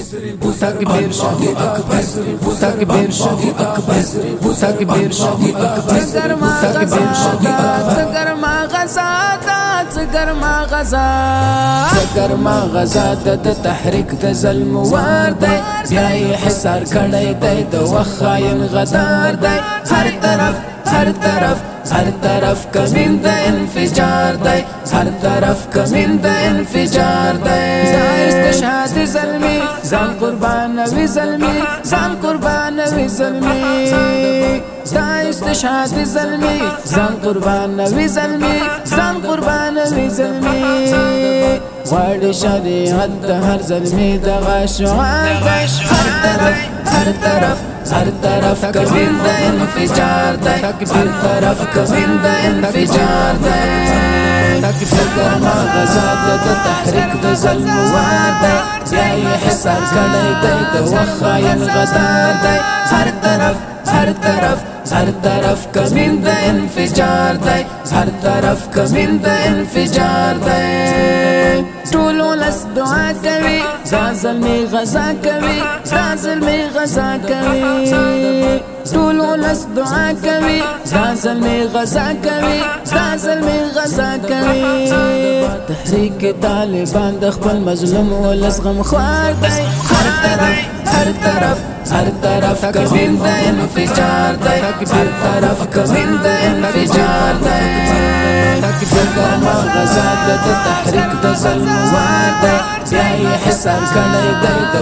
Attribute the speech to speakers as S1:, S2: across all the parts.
S1: تکبیر شهید اکبر تکبیر شهید اکبر تکبیر شهید اکبر تکبیر شهید اکبر
S2: ما غزا څګر ما غزا
S1: د تحریک د ظلم وار دی بیا حصار کړی دی د وخاین غدار دی هر طرف هر طرف ہر طرف کمین دا انفجار دے ہر طرف کمین دا انفجار
S2: دے۔ زایست شاد ظلمی زان قربانوی ظلمی زان قربانوی ظلمی زایست شاد ظلمی زان قربانوی ظلمی زان قربانوی ظلمی
S1: غواړ شریعت هر ظلمی دغه شعار دی هر طرف ہر طرف ہر طرف کا زندہ انفجار دے۔ ہر طرف کا زندہ انفجار دے۔ تک دا دا ظلم وار دے حسار دے۔ دا غزار دے۔ ہر طرف ہر طرف ہر طرف کا زندہ انفجار دے۔ ہر طرف کا زندہ انفجار دے۔
S2: ټول لس دعا کوي زازل می غزا کوي زازل می غزا کوي ټول لس دعا کوي زازل می غزا کوي زازل می غزا کوي
S1: تحریک طالبان د خپل مظلوم ولس غم خوار دی. هر طرف هر طرف هر طرف کمین د انفجار دی. هر طرف کمین د انفجار دی. څنګه ما د تحریک د ظلم وار دی بیا حساب کړی دی د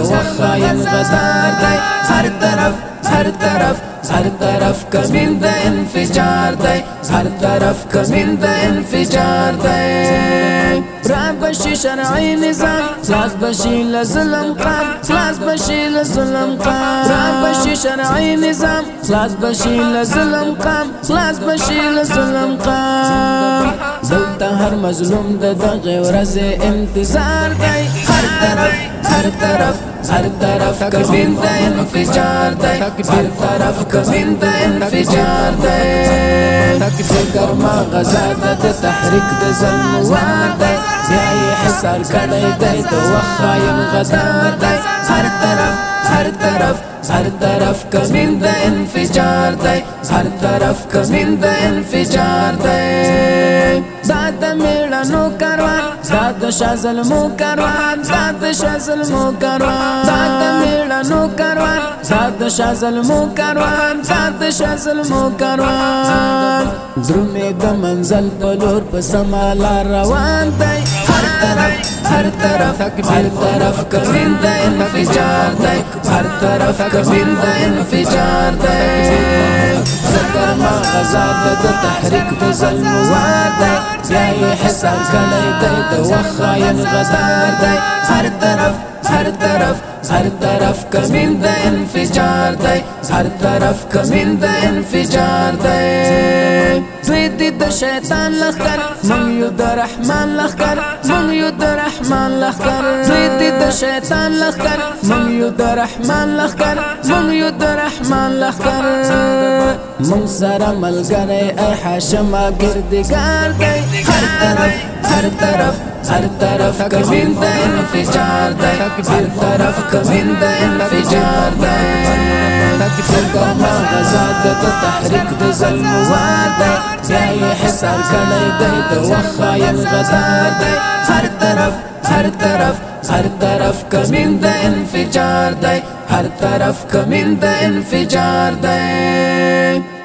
S1: دی هر طرف هر طرف. هر طرف کمین د انفجار دی هر طرف کمین د انفجار دی
S2: را بشي شرعي نظام خلاص بشي لظلم قام خلاص بشي لظلم قام را بشي شرعي نظام خلاص بشي لظلم قام خلاص بشي لظلم قام
S1: دلته هر مظلوم د دغه ورځې انتظار دی هر طرف هر طرف هر طرف کمین د انفجار دی هر طرف کمین د انفجار دی فکر ما غزا د تحریک د ظلم وار دی یې حصار کړی دی د وخایم غدار دی هر طرف هر طرف هر طرف کمین د انفجار دی هر طرف کمین د انفجار دی
S2: زاد میړنو کاروان زاد شازل مو کاروان زاد شازل مو کاروان. زاد میړنو کاروان زاد شازل مو کاروان زاد شازل مو کاروان.
S1: درومې د منزل په لور په سما لار روان دی. هر طرف هر طرف هر طرف کمین د انفجار دی هر طرف کمین د انفجار دی زکر ما غزا د تحریک د ظلم وار دی بیا یې حساب کړی دی د وخاین غدار دی هر طرف هر طرف هر طرف کمین د انفجار دی هر طرف کمین د انفجار دی
S2: دوی دي د شیطان لخر مونږ یو د رحمان لخر د رحمان لخر دوی دي د شیطان لخر. مونږ یو د رحمان لخر مونږ یو د رحمان لخر.
S1: مونږ سره ملګری ای حاشم ګردګار دی. هر طرف هر طرف هر طرف کمین د انفجار دی. هر طرف کمین د انفجار دی څنګه غزا د تحریک د ظلم بیا یې حصار کړی دی د وخاین غدار دی هر طرف هر طرف هر طرف کمین د انفجار دی هر طرف کمین د انفجار دی